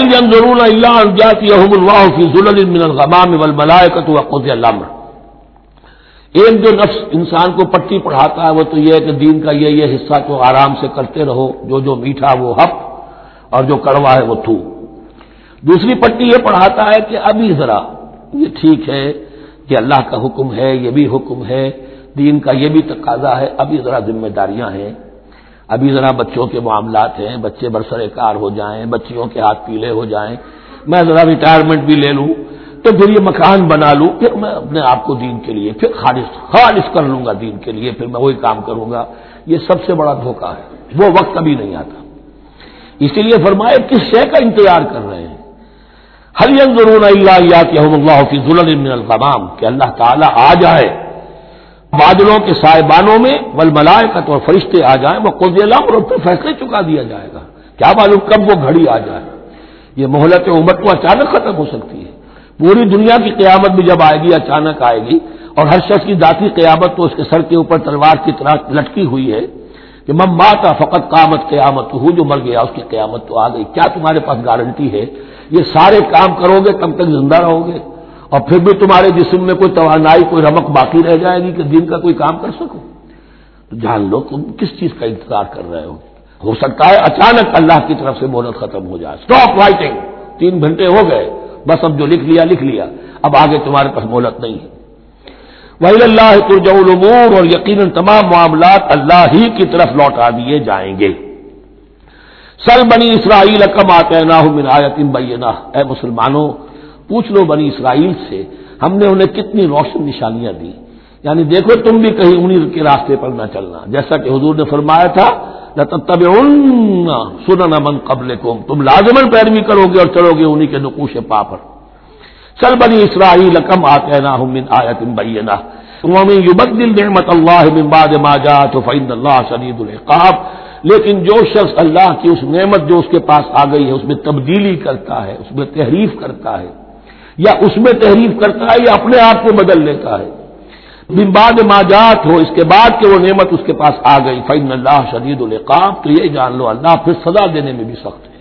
حل ضرور اللہ جاتی اللہ فی ضلع من الغمام والملائکۃ وقت الامر ایک جو نفس انسان کو پٹی پڑھاتا ہے وہ تو یہ ہے کہ دین کا یہ یہ حصہ تو آرام سے کرتے رہو، جو جو میٹھا وہ حق اور جو کڑوا ہے وہ تھو۔ دوسری پٹی یہ پڑھاتا ہے کہ ابھی ذرا، یہ ٹھیک ہے کہ اللہ کا حکم ہے، یہ بھی حکم ہے، دین کا یہ بھی تقاضا ہے، ابھی ذرا ذمہ داریاں ہیں۔ ابھی ذرا بچوں کے معاملات ہیں، بچے برسر کار ہو جائیں، بچیوں کے ہاتھ پیلے ہو جائیں، میں ذرا ریٹائرمنٹ بھی لے لوں، تو پھر یہ مکان بنا لوں، پھر میں اپنے آپ کو دین کے لیے، پھر خالص خالص کر لوں گا دین کے لیے، پھر میں وہی کام کروں گا۔ یہ سب سے بڑا دھوکہ ہے، وہ وقت کبھی نہیں آتا۔ اسی لیے فرمائے کس شے کا انتظار کر رہے ہیں؟ ہر ضرور اللہ کہ اللہ کی ظلم کہ اللہ تعالیٰ آ جائے بادلوں کے سائبانوں میں ول ملائے کا تو فرشتے آ جائیں، وہ قرض اللہ اور پھر فیصلے چکا دیا جائے گا۔ کیا معلوم کب وہ گھڑی آ جائے۔ یہ مہلت عمر کو اچانک ختم ہو سکتی ہے۔ پوری دنیا کی قیامت بھی جب آئے گی، اچانک آئے گی، اور ہر شخص کی ذاتی قیامت تو اس کے سر کے اوپر تلوار کی طرح لٹکی ہوئی ہے کہ مم ماتا فقط قامت قیامت ہو جو مر گیا اس کی قیامت تو آ گئی۔ کیا تمہارے پاس گارنٹی ہے؟ یہ سارے کام کرو گے کب تک زندہ رہو گے۔ اور پھر بھی تمہارے جسم میں کوئی توانائی، کوئی رمک باقی رہ جائے گی کہ دن کا کوئی کام کر سکو؟ تو جان لو تم کس چیز کا انتظار کر رہے ہو؟ ہو سکتا ہے اچانک اللہ کی طرف سے مہلت ختم ہو جائے۔ اسٹاپ رائٹنگ تین گھنٹے ہو گئے۔ بس اب جو لکھ لیا لکھ لیا۔ اب آگے تمہارے پاس مہلت نہیں ہے۔ وہی اللہ ترجع العمور اور یقیناً تمام معاملات اللہ ہی کی طرف لوٹا دیے جائیں گے۔ سر بنی اسرائیل کم آتے نہ من اے مسلمانوں پوچھ لو بنی اسرائیل سے ہم نے انہیں کتنی روشن نشانیاں دی۔ یعنی دیکھو تم بھی کہیں انہیں کے راستے پر نہ چلنا۔ جیسا کہ حضور نے فرمایا تھا نہ تب سن من قبل تم لازمن پیروی کرو گے اور چلو گے انہیں کے نقوش پا پر۔ چل بنی اسرائیل کم آتے نا آیت بینا یبدل نعمت اللہ من بعد ما جاءت فإن اللہ شدید العقاب۔ لیکن جو شخص اللہ کی اس نعمت جو اس کے پاس آ گئی ہے، اس میں تبدیلی کرتا ہے، اس میں تحریف کرتا ہے۔ یا اس میں تحریف کرتا ہے یا اپنے آپ کو بدل لیتا ہے۔ بن بعد ماجات ہو، اس کے بعد کہ وہ نعمت اس کے پاس آ گئی۔ فعن اللہ شدید القاب تو یہ جان لو، اللہ پھر سزا دینے میں بھی سخت ہے۔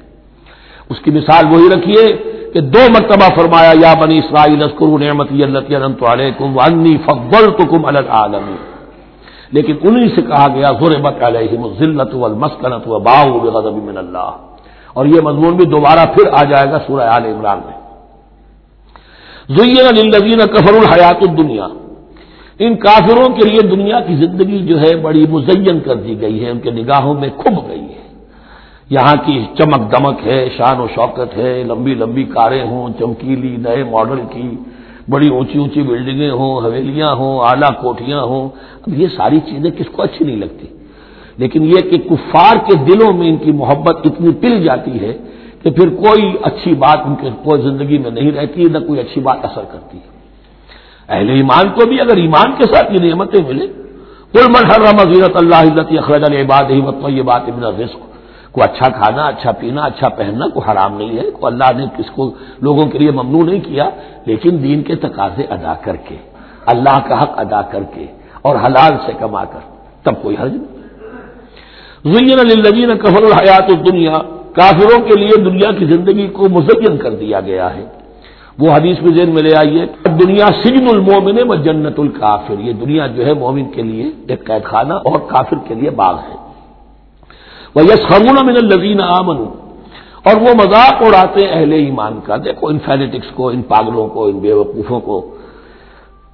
اس کی مثال وہی رکھیے کہ دو مرتبہ فرمایا، یا بنی اسرائیل اسکر نعمت اللہ علیکم انی فقبل تو کم العالم لیکن انہیں سے کہا گیا زور بت علیہ ذلت المسکنت و باؤ من اللہ۔ اور یہ مضمون بھی دوبارہ پھر آ جائے گا سورہ عال عمران میں۔ زین للذین کفر الحیات الدنیا۔ ان کافروں کے لیے دنیا کی زندگی جو ہے بڑی مزین کر دی گئی ہے، ان کے نگاہوں میں کھب گئی ہے۔ یہاں کی چمک دمک ہے، شان و شوکت ہے، لمبی لمبی کاریں ہوں، چمکیلی نئے ماڈل کی بڑی اونچی اونچی بلڈنگیں ہوں، حویلیاں ہوں، اعلیٰ کوٹیاں ہوں۔ اب یہ ساری چیزیں کس کو اچھی نہیں لگتی؟ لیکن یہ کہ کفار کے دلوں میں ان کی محبت اتنی پل جاتی ہے کہ پھر کوئی اچھی بات ان کے کوئی زندگی میں نہیں رہتی، نہ کوئی اچھی بات اثر کرتی۔ ہے اہل ایمان کو بھی اگر ایمان کے ساتھ یہ نعمتیں ملے کل مرحلہ مزیرت اللہ اخراج العباد ہی یہ بات ابن رزق کو اچھا کھانا اچھا پینا اچھا پہننا، کوئی حرام نہیں ہے کو اللہ نے کس کو لوگوں کے لیے ممنوع نہیں کیا، لیکن دین کے تقاضے ادا کر کے، اللہ کا حق ادا کر کے اور حلال سے کما کر، تب کوئی حرج نہیں۔ زین کفر الحیات الدنیا کافروں کے لیے دنیا کی زندگی کو مزین کر دیا گیا ہے۔ وہ حدیث میں ذہن میں لے آئیے دنیا سجن المومن و جنت الکافر، یہ دنیا جو ہے مومن کے لیے ایک قید خانہ اور کافر کے لیے باغ ہے۔ وہ یس خرون من الزین آمن اور وہ مذاق اڑاتے اہل ایمان کا۔ دیکھو، ان فینیٹکس کو، ان پاگلوں کو، ان بے وقوفوں کو۔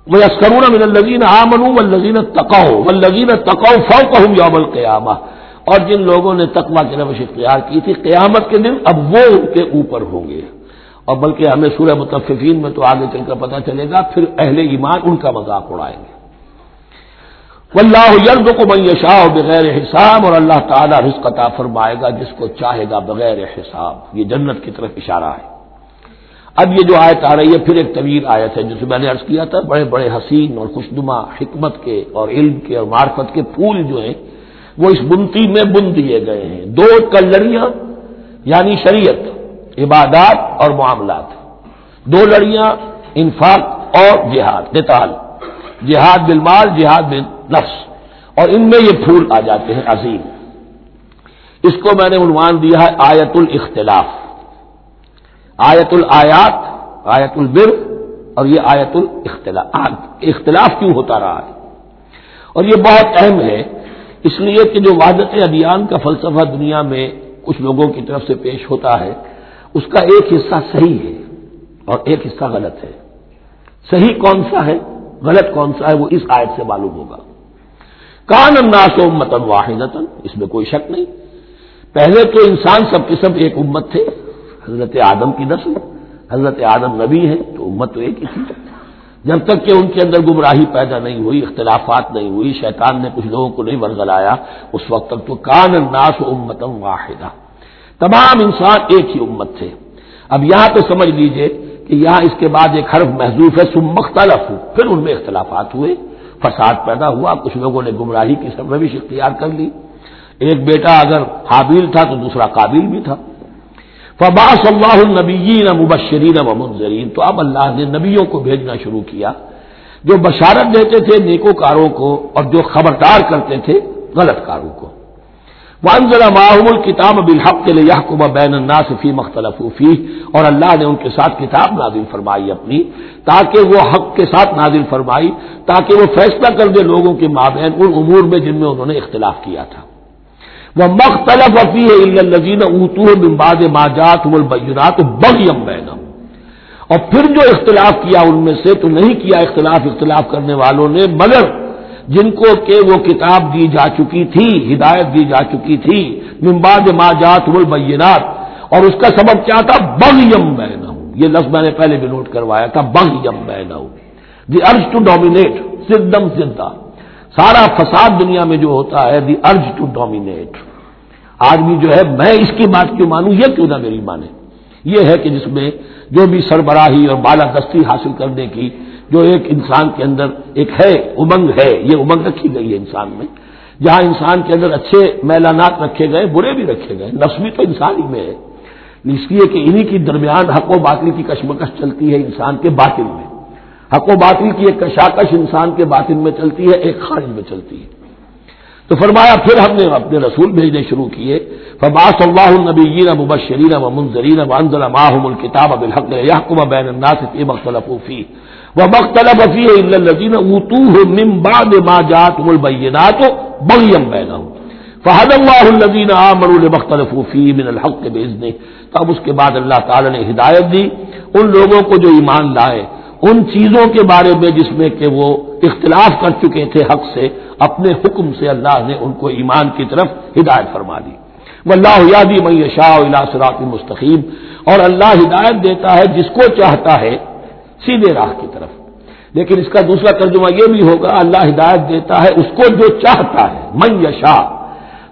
وہ یس خرون من الزین آمن و لذین تقاؤ و لذین تقاؤ فو کہ یوم القیامہ اور جن لوگوں نے تقوا کی روش اختیار کی تھی قیامت کے دن اب وہ ان کے اوپر ہوں گے۔ اور بلکہ ہمیں سورہ متفقین میں تو آگے چل کر پتہ چلے گا، پھر اہل ایمان ان کا مذاق اڑائیں گے۔ واللہ یرد کو من شاہ بغیر حساب اور اللہ تعالیٰ رزق عطا فرمائے گا جس کو چاہے گا بغیر حساب۔ یہ جنت کی طرف اشارہ ہے۔ اب یہ جو آیت آ رہی ہے، پھر ایک طویل آیت ہے جسے میں نے عرض کیا تھا، بڑے بڑے حسین اور خوشنما حکمت کے اور علم کے اور معرفت کے پھول جو ہیں وہ اس بنتی میں بن دیے گئے ہیں۔ دو کلڑیاں یعنی شریعت، عبادات اور معاملات۔ دو لڑیاں، انفاق اور جہاد نتال جہاد بالمال، جہاد بال نفس اور ان میں یہ پھول آ جاتے ہیں، عظیم۔ اس کو میں نے عنوان دیا ہے آیت الاختلاف آیت الیات آیت البر اور یہ آیت الاختلاف اختلاف کیوں ہوتا رہا ہے؟ اور یہ بہت اہم ہے اس لیے کہ جو وحدت ادیان کا فلسفہ دنیا میں کچھ لوگوں کی طرف سے پیش ہوتا ہے، اس کا ایک حصہ صحیح ہے اور ایک حصہ غلط ہے۔ صحیح کون سا ہے؟ غلط کون سا ہے وہ اس آیت سے معلوم ہوگا۔ کان الناس امتن واحد اس میں کوئی شک نہیں۔ پہلے تو انسان سب کے سب ایک امت تھے۔ حضرت آدم کی نسل، حضرت آدم نبی ہے تو امت تو ایک ہی تھی۔ جب تک کہ ان کے اندر گمراہی پیدا نہیں ہوئی، اختلافات نہیں ہوئی، شیطان نے کچھ لوگوں کو نہیں ورگلایا، اس وقت تک تو کان الناس امتم واحدہ۔ تمام انسان ایک ہی امت تھے۔ اب یہاں تو سمجھ لیجیے کہ یہاں اس کے بعد ایک حرف محضوف ہے سم مختلف ہو پھر ان میں اختلافات ہوئے، فساد پیدا ہوا، کچھ لوگوں نے گمراہی کی، سب روش اختیار کر لی۔ ایک بیٹا اگر حابیل تھا تو دوسرا قابل بھی تھا۔ فباس اللہ النبیین مبشرین و منظرین تو اب اللہ نے نبیوں کو بھیجنا شروع کیا، جو بشارت دیتے تھے نیکو کاروں کو اور جو خبردار کرتے تھے غلط کاروں کو۔ وانزل معاہم الکتاب بالحق کے لیے بین الناس فی مختلف فی اور اللہ نے ان کے ساتھ کتاب نازل فرمائی اپنی، تاکہ وہ حق کے ساتھ نازل فرمائی، تاکہ وہ فیصلہ کر دے لوگوں کے مابین ان امور میں جن میں انہوں نے اختلاف کیا تھا۔ وہ مختلف افی ہے الزین اوتو بمباد ماجات البینات بغیم بینم اور پھر جو اختلاف کیا ان میں سے، تو نہیں کیا اختلاف اختلاف کرنے والوں نے، مگر جن کو کہ وہ کتاب دی جا چکی تھی، ہدایت دی جا چکی تھی ممباد ما جات البینات اور اس کا سبب کیا تھا؟ بگ یم یہ لفظ میں نے پہلے بھی نوٹ کروایا تھا بگ یم بہنا دی ارج ٹو ڈومینیٹ سدم سدا سارا فساد دنیا میں جو ہوتا ہے دی ارج ٹو ڈومینیٹ آدمی جو ہے، میں اس کی بات کیوں مانوں؟ یہ کیوں نہ میری مانے؟ یہ ہے کہ جس میں جو بھی سربراہی اور بالا دستی حاصل کرنے کی جو ایک انسان کے اندر ایک ہے، امنگ ہے، یہ امنگ رکھی گئی ہے انسان میں۔ جہاں انسان کے اندر اچھے میلانات رکھے گئے، برے بھی رکھے گئے۔ نسمی تو انسان ہی میں ہے۔ اس لیے کہ انہی کی درمیان حق و باطل کی کشمکش چلتی ہے انسان کے باطل میں۔ حق و باطل کی ایک کشاکش انسان کے باطل میں چلتی ہے، ایک خارج میں چلتی ہے۔ تو فرمایا، پھر ہم نے اپنے رسول بھیجنے شروع کیے۔ فباس اللہ النبیین مبشرین و منظرین و وانزل معهم الكتاب بالحق يحكم بين الناس في مختلفوا فيه ومختلف فيه الا الذين اوتوه من بعد ما جاءتهم البينات بغيا بينهم فهدى الله الذين امنوا لمختلفوا فيه من الحق باذنه تب اس کے بعد اللہ تعالی نے ہدایت دی۔ ان لوگوں کو جو ایمان لائے ان چیزوں کے بارے میں جس میں کہ وہ اختلاف کر چکے تھے حق سے، اپنے حکم سے اللہ نے ان کو ایمان کی طرف ہدایت فرما دی۔ اللہ یادی میں شاہ سراط مستقیم۔ اور اللہ ہدایت دیتا ہے جس کو چاہتا ہے سیدھے راہ کی طرف۔ لیکن اس کا دوسرا ترجمہ یہ بھی ہوگا، اللہ ہدایت دیتا ہے اس کو جو چاہتا ہے۔ من یشا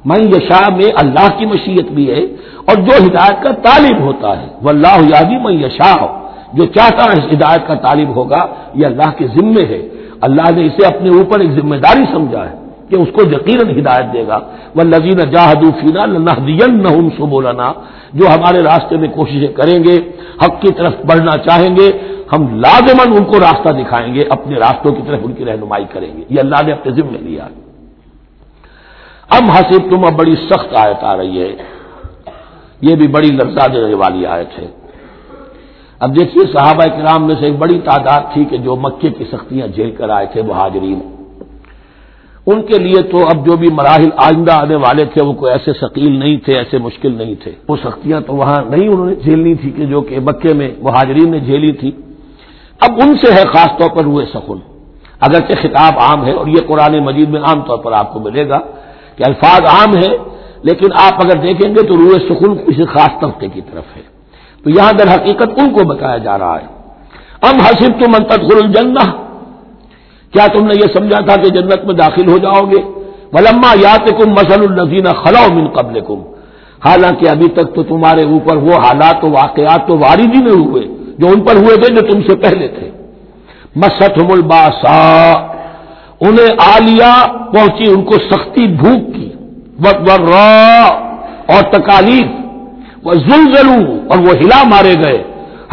من یشا میں اللہ کی مشیت بھی ہے اور جو ہدایت کا طالب ہوتا ہے۔ وہ اللہ یادی من یشا جو چاہتا ہے ہدایت کا طالب ہوگا، یہ اللہ کے ذمے ہے۔ اللہ نے اسے اپنے اوپر ایک ذمہ داری سمجھا ہے کہ اس کو یقیناً ہدایت دے گا۔ وہ لذین جاہدوفینا نہ سو بولانا جو ہمارے راستے میں کوششیں کریں گے، حق کی طرف بڑھنا چاہیں گے، ہم لازمن ان کو راستہ دکھائیں گے، اپنے راستوں کی طرف ان کی رہنمائی کریں گے۔ یہ اللہ نے اپنے ذمہ لیا۔ اب حسب تم اب بڑی سخت آیت آ رہی ہے۔ یہ بھی بڑی لفظہ دینے والی آیت ہے۔ اب دیکھیے صحابہ کرام میں سے ایک بڑی تعداد تھی کہ جو مکے کی سختیاں جھیل کر آئے تھے وہ ان کے لیے تو اب جو بھی مراحل آئندہ آنے والے تھے، وہ کوئی ایسے ثقیل نہیں تھے، ایسے مشکل نہیں تھے۔ وہ سختیاں تو وہاں نہیں انہوں نے جھیلنی تھی کہ جو کہ مکے میں مہاجرین نے جھیلی تھی۔ اب ان سے ہے خاص طور پر روئے سکون اگرچہ خطاب عام ہے اور یہ قرآن مجید میں عام طور پر آپ کو ملے گا کہ الفاظ عام ہے لیکن آپ اگر دیکھیں گے تو روئے سکون کسی خاص طبقے کی طرف ہے۔ تو یہاں در حقیقت ان کو بتایا جا رہا ہے۔ اب حسب تم منتقل الجنہ۔ کیا تم نے یہ سمجھا تھا کہ جنت میں داخل ہو جاؤ گے؟ ولما یات کم مسل النزین خلا من قبل کم حالانکہ ابھی تک تو تمہارے اوپر وہ حالات و واقعات تو وارد ہی نہیں ہوئے، جو ان پر ہوئے تھے جو تم سے پہلے تھے۔ مست الباسا انہیں آ لیا پہنچی، ان کو سختی بھوک کی۔ وقت اور تکالیف۔ وہ زلزلو اور وہ ہلا مارے گئے۔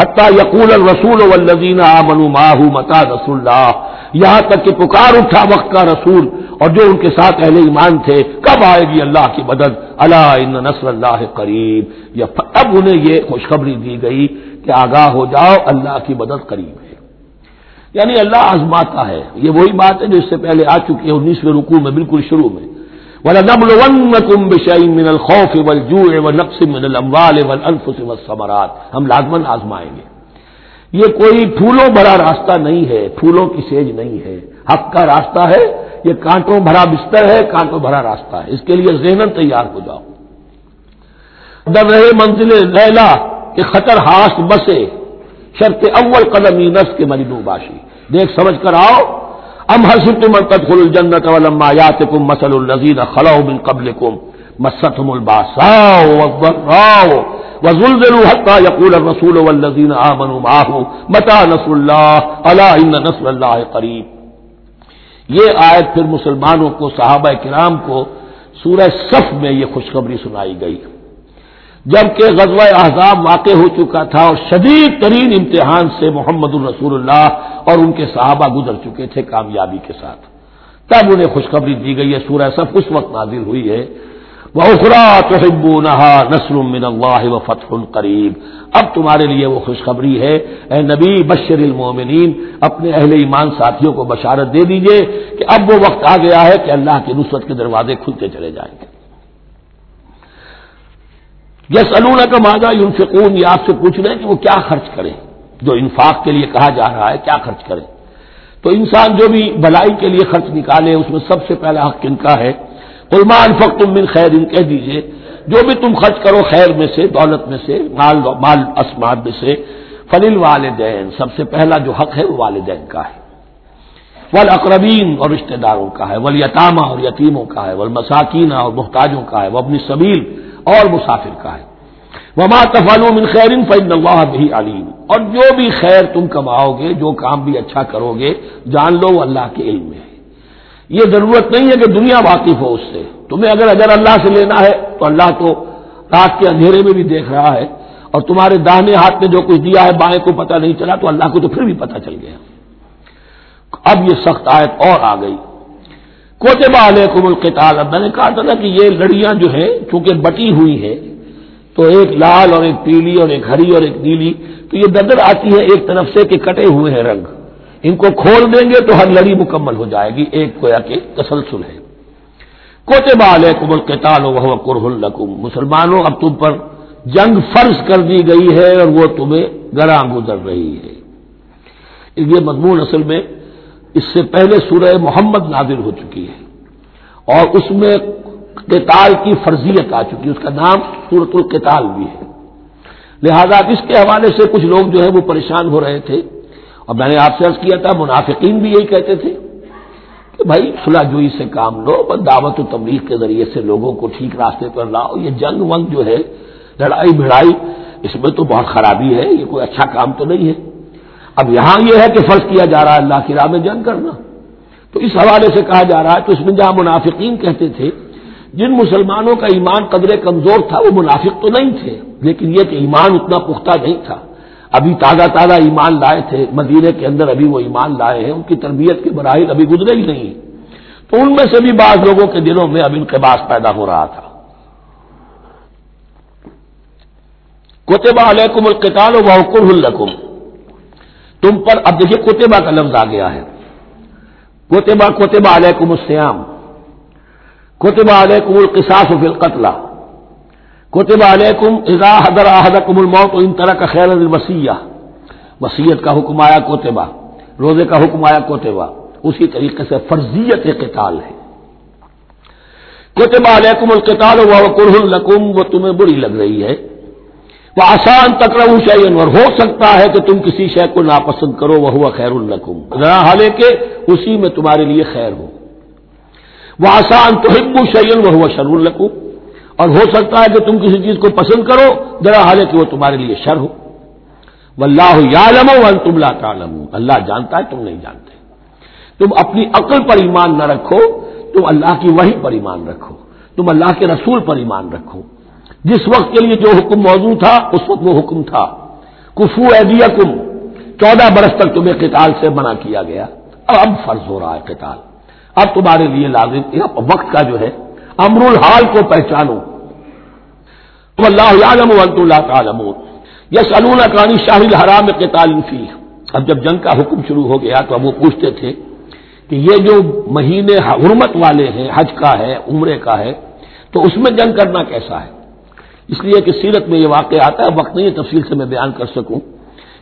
حتیٰ یقول الرسول والذین آمنوا معه متا رسول اللہ یہاں تک کہ پکار اٹھا وقت کا رسول اور جو ان کے ساتھ اہل ایمان تھے، کب آئے گی اللہ کی مدد؟ اللہ ان نصر اللہ قریب۔ یا اب انہیں یہ خوشخبری دی گئی کہ آگاہ ہو جاؤ، اللہ کی مدد قریب ہے۔ یعنی اللہ آزماتا ہے۔ یہ وہی بات ہے جو اس سے پہلے آ چکی ہے، انیسویں رکوع میں بالکل شروع میں۔ من الخوف والجوع ونقص من الاموال والانفس والثمرات۔ ہم لازمن آزمائیں گے۔ یہ کوئی پھولوں بھرا راستہ نہیں ہے، پھولوں کی سیج نہیں ہے۔ حق کا راستہ ہے، یہ کانٹوں بھرا بستر ہے، کانٹوں بھرا راستہ ہے۔ اس کے لیے ذہن تیار ہو جاؤ۔ در رہے منزل لیلا کہ خطر ہاس بسے۔ شرط اول قدم نس کے مجنو باشی۔ دیکھ، سمجھ کر آؤ۔ ام حسن تم تدخل الجنت ولما یاتکم مثل الذین خلو من قبلکم مستهم الباساء والضراء وزلزلوا حتى يقول الرسول والذين آمنوا معه متى نصر الله؟ الا ان نصر الله قریب یہ آیت پھر مسلمانوں کو، صحابہ کرام کو سورہ صف میں یہ خوشخبری سنائی گئی۔ جبکہ غزوہ احزاب واقع ہو چکا تھا اور شدید ترین امتحان سے محمد الرسول اللہ اور ان کے صحابہ گزر چکے تھے کامیابی کے ساتھ۔ تب انہیں خوشخبری دی گئی ہے، سورہ صف اس وقت نازل ہوئی ہے۔ وہ اخرا تو نہا نسل اللہ و فتح القریب اب تمہارے لیے وہ خوشخبری ہے۔ اے نبی، بشر المومنین اپنے اہل ایمان ساتھیوں کو بشارت دے دیجیے کہ اب وہ وقت آ گیا ہے کہ اللہ کی نصرت کے دروازے کھلتے چلے جائیں گے۔ یس النا کا مادہ یونفقون یہ آپ سے پوچھ رہے ہیں کہ وہ کیا خرچ کریں۔ جو انفاق کے لیے کہا جا رہا ہے، کیا خرچ کریں؟ تو انسان جو بھی بلائی کے لیے خرچ نکالے، اس میں سب سے پہلا حق ان کا ہے؟ قلمان فخ تم بن خیر، ان کہہ دیجیے، جو بھی تم خرچ کرو خیر میں سے، دولت میں سے، مال مال اسماد میں سے فلیل والدین، سب سے پہلا جو حق ہے، وہ والدین کا ہے۔ ول اقربین اور رشتہ داروں کا ہے ول یتامہ اور یتیموں کا ہے ول مساکین اور محتاجوں کا ہے وہ اپنی سبیل اور مسافر کا ہے۔ وما تفال من خیر فن اللہ بھی علیم۔ اور جو بھی خیر تم کماؤ گے، جو کام بھی اچھا کرو گے، جان لو وہ اللہ کے علم میں ہے۔ یہ ضرورت نہیں ہے کہ دنیا واقف ہو اس سے۔ تمہیں اگر اگر اللہ سے لینا ہے، تو اللہ تو رات کے اندھیرے میں بھی دیکھ رہا ہے۔ اور تمہارے داہنے ہاتھ میں جو کچھ دیا ہے، بائیں کو پتہ نہیں چلا، تو اللہ کو تو پھر بھی پتہ چل گیا۔ اب یہ سخت آیت اور آ گئی۔ کوتبہ علیکم القتال۔ اب میں نے کہا تھا نا کہ یہ لڑیاں جو ہیں، چونکہ بٹی ہوئی ہیں، تو ایک لال اور ایک پیلی اور ایک ہری اور ایک نیلی تو یہ ددر آتی ہے ایک طرف سے کہ کٹے ہوئے ہیں رنگ۔ ان کو کھول دیں گے تو ہر لڑی مکمل ہو جائے گی۔ ایک کویا کے تسلسل ہے۔ کوتبہ علیکم القتال وہ قرح القم مسلمانوں، اب تم پر جنگ فرض کر دی گئی ہے اور وہ تمہیں گراں گزر رہی ہے۔ یہ مضمون اصل میں اس سے پہلے سورہ محمد نازل ہو چکی ہے۔ اور اس میں قتال کی فرضیت آ چکی ہے۔ اس کا نام سورت القتال بھی ہے۔ لہذا اس کے حوالے سے کچھ لوگ جو ہے وہ پریشان ہو رہے تھے اور میں نے آپ سے عرض کیا تھا، منافقین بھی یہی کہتے تھے کہ بھائی صلاح جوئی سے کام لو، بس دعوت و تبلیغ کے ذریعے سے لوگوں کو ٹھیک راستے پر لاؤ۔ یہ جنگ ونگ جو ہے، لڑائی بھڑائی، اس میں تو بہت خرابی ہے، یہ کوئی اچھا کام تو نہیں ہے۔ اب یہاں یہ ہے کہ فرض کیا جا رہا ہے، اللہ کی راہ میں جنگ کرنا۔ تو اس حوالے سے کہا جا رہا ہے، تو اس میں جہاں منافقین کہتے تھے جن مسلمانوں کا ایمان قدرے کمزور تھا وہ منافق تو نہیں تھے، لیکن یہ کہ ایمان اتنا پختہ نہیں تھا۔ ابھی تازہ تازہ ایمان لائے تھے، مدینے کے اندر ابھی وہ ایمان لائے ہیں، ان کی تربیت کے براہل ابھی گزرے ہی نہیں۔ تو ان میں سے بھی بعض لوگوں کے دلوں میں اب ان کے پیدا ہو رہا تھا۔ کوتبہ علیکم القتال و حکم الرقم تم پر، اب دیکھیے کوتبہ کا لفظ آ گیا ہے۔ کوتبہ کوتبہ علیکم السیام۔ کوتبہ علیکم القصاص فی القتل کوتبہ علیکم اذا حضر احدکم الموت ان طرح کا خیر الوسیہ وسیعت کا حکم آیا کوتبہ روزے کا حکم آیا کوتبہ اسی طریقے سے فرضیت قتال ہے. کوتبہ علیکم القتال و کرہ القم وہ تمہیں بری لگ رہی ہے. وہ آسان تکرو شعین اور ہو سکتا ہے کہ تم کسی شے کو ناپسند کرو وہ ہوا خیر القم حالے کے اسی میں تمہارے لیے خیر ہو. وہ آسان تو ہبو شعین وہ ہوا شر القم اور ہو سکتا ہے کہ تم کسی چیز کو پسند کرو ذرا حالے کہ وہ تمہارے لیے شر ہو۔ و اللہ یالم تم لا تعلم اللہ جانتا ہے، تم نہیں جانتے۔ تم اپنی عقل پر ایمان نہ رکھو، تم اللہ کی وہی پر ایمان رکھو۔ تم اللہ کے رسول پر ایمان رکھو۔ جس وقت کے لیے جو حکم موضوع تھا، اس وقت وہ حکم تھا۔ کفو ایدیا کم چودہ برس تک تمہیں قتال سے منع کیا گیا۔ اب اب فرض ہو رہا ہے قتال۔ اب تمہارے لیے لازم وقت کا جو ہے، امر الحال کو پہچانو۔ اللہ عالم اللہ تعالم یس کانی شاہ الحرام کے تعلیم اب جب جنگ کا حکم شروع ہو گیا تو اب وہ پوچھتے تھے کہ یہ جو مہینے حرمت والے ہیں، حج کا ہے، عمرے کا ہے، تو اس میں جنگ کرنا کیسا ہے؟ اس لیے کہ سیرت میں یہ واقع آتا ہے وقت نہیں تفصیل سے میں بیان کر سکوں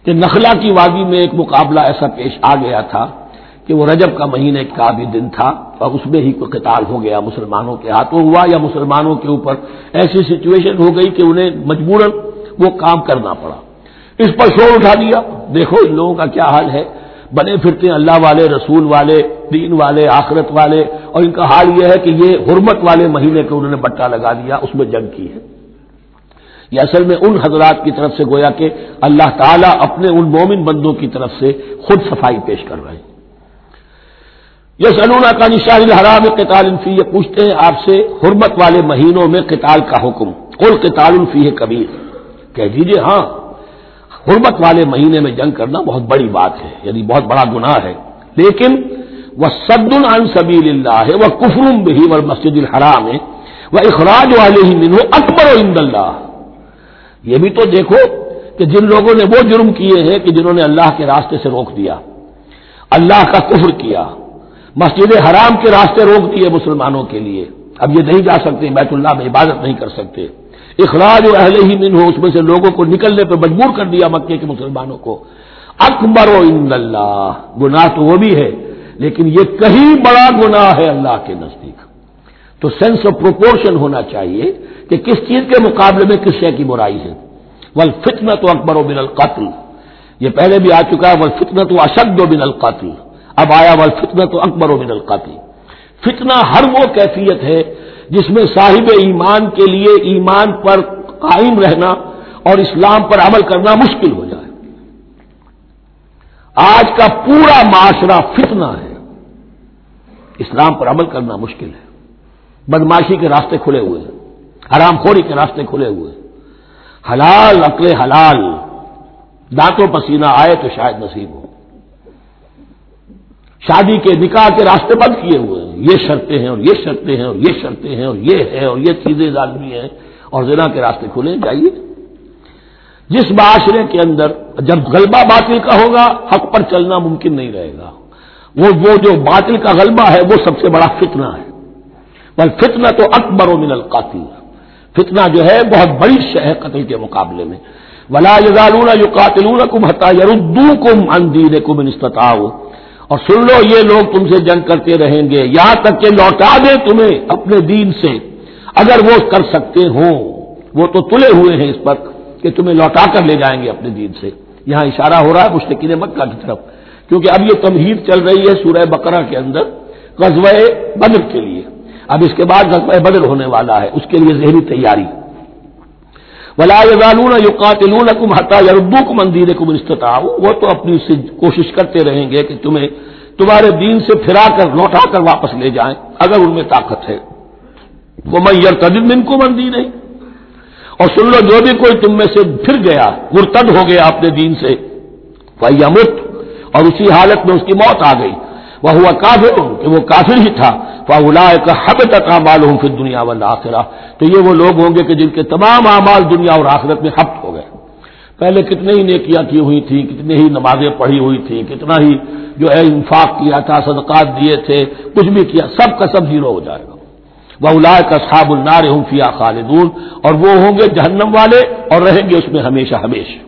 کہ نخلا کی وادی میں ایک مقابلہ ایسا پیش آ گیا تھا۔ کہ وہ رجب کا مہینے کا بھی دن تھا اور اس میں ہی کوئی قتال ہو گیا مسلمانوں کے ہاتھوں ہوا یا مسلمانوں کے اوپر ایسی سچویشن ہو گئی کہ انہیں مجبوراً وہ کام کرنا پڑا۔ اس پر شور اٹھا دیا۔ دیکھو ان لوگوں کا کیا حال ہے۔ بنے پھرتے ہیں اللہ والے، رسول والے، دین والے، آخرت والے۔ اور ان کا حال یہ ہے کہ یہ حرمت والے مہینے کو انہوں نے بٹا لگا دیا، اس میں جنگ کی ہے۔ یہ اصل میں ان حضرات کی طرف سے گویا کہ اللہ تعالیٰ اپنے ان مومن بندوں کی طرف سے خود صفائی پیش کر رہے ہیں۔ یہ سلونا کا نشان الحرام قتال الفی یہ پوچھتے ہیں آپ سے حرمت والے مہینوں میں قتال کا حکم۔ کل قتال الفی ہے کبیر۔ کہہ دیجیے ہاں حرمت والے مہینے میں جنگ کرنا بہت بڑی بات ہے یعنی بہت بڑا گناہ ہے۔ لیکن وہ سد العن سبیل اللہ ہے، وہ کفرم بھی اور مسجد الحرام ہے۔ وہ اخراج والے ہی من اکبر و اللہ۔ یہ بھی تو دیکھو کہ جن لوگوں نے وہ جرم کیے ہیں کہ جنہوں نے اللہ کے راستے سے روک دیا، اللہ کا کفر کیا۔ مسجد حرام کے راستے روک دیے مسلمانوں کے لیے۔ اب یہ نہیں جا سکتے، بیت اللہ میں عبادت نہیں کر سکتے۔ اخراج و اہل ہی من ہو اس میں سے لوگوں کو نکلنے پہ مجبور کر دیا مکے کے مسلمانوں کو۔ اکبر و ان اللہ، گناہ تو وہ بھی ہے، لیکن یہ کہیں بڑا گناہ ہے اللہ کے نزدیک۔ تو سینس آف پروپورشن ہونا چاہیے کہ کس چیز کے مقابلے میں کس شے کی برائی ہے۔ ول فتنا تو اکبر و بن القتل۔ یہ پہلے بھی آ چکا ہے ول فتنا تو اشد و بن القتل۔ اب آیا ول فتنا تو اکبر و بن القتل فتنہ ہر وہ کیفیت ہے جس میں صاحب ایمان کے لیے ایمان پر قائم رہنا اور اسلام پر عمل کرنا مشکل ہو جائے۔ آج کا پورا معاشرہ فتنہ ہے۔ اسلام پر عمل کرنا مشکل ہے۔ بدماشی کے راستے کھلے ہوئے ہیں۔ حرام خوری کے راستے کھلے ہوئے حلال، عقل حلال۔ دانتوں پسینہ آئے تو شاید نصیب ہو۔ شادی کے نکاح کے راستے بند کیے ہوئے ہیں۔ یہ شرطیں ہیں اور یہ شرطیں ہیں اور یہ شرطیں ہیں اور یہ ہے اور یہ چیزیں ظالمی ہیں اور زنا کے راستے کھلے جائیے۔ جس معاشرے کے اندر جب غلبہ باطل کا ہوگا، حق پر چلنا ممکن نہیں رہے گا۔ وہ وہ جو باطل کا غلبہ ہے، وہ سب سے بڑا فتنہ ہے۔ بل فتنہ تو اکبر و من القاتل۔ فتنہ جو ہے، بہت بڑی شہ قتل کے مقابلے میں۔ ولا یزالون یو قاتلون کم حتا یردو کم اندین اور سن لو یہ لوگ تم سے جنگ کرتے رہیں گے، یہاں تک کہ لوٹا دیں تمہیں اپنے دین سے۔ اگر وہ کر سکتے ہوں، وہ تو تلے ہوئے ہیں اس پر کہ تمہیں لوٹا کر لے جائیں گے اپنے دین سے۔ یہاں اشارہ ہو رہا ہے مشتقین مکہ کی طرف، کیونکہ اب یہ تمہید چل رہی ہے سورہ بقرہ کے اندر قزوہ بدر کے لیے۔ اب اس کے بعد غزوہ بدر ہونے والا ہے، اس کے لیے ذہنی تیاری۔ ولا یو قاتلون حتا یردو کو مندر کم وہ تو اپنی سے کوشش کرتے رہیں گے کہ تمہیں تمہارے دین سے پھرا کر، لوٹا کر واپس لے جائیں، اگر ان میں طاقت ہے۔ وہ میں یر من کو مندی نہیں اور سن لو، جو بھی کوئی تم میں سے پھر گیا، مرتد ہو گیا اپنے دین سے وہ یمت اور اسی حالت میں اس کی موت آ گئی۔ وہ ہوا کافر، کہ وہ کافر ہی تھا۔ فلا کا حب تک مال ہوں پھر دنیا والا تو یہ وہ لوگ ہوں گے کہ جن کے تمام اعمال دنیا اور آخرت میں ہفت ہو گئے۔ پہلے کتنے ہی نیکیاں کی ہوئی تھیں، کتنے ہی نمازیں پڑھی ہوئی تھیں، کتنا ہی جو ہے انفاق کیا تھا، صدقات دیے تھے، کچھ بھی کیا، سب کا سب زیرو ہو جائے گا۔ وہ کا صحاب النار ہوں فیا خالدون اور وہ ہوں گے جہنم والے اور رہیں گے اس میں ہمیشہ ہمیشہ۔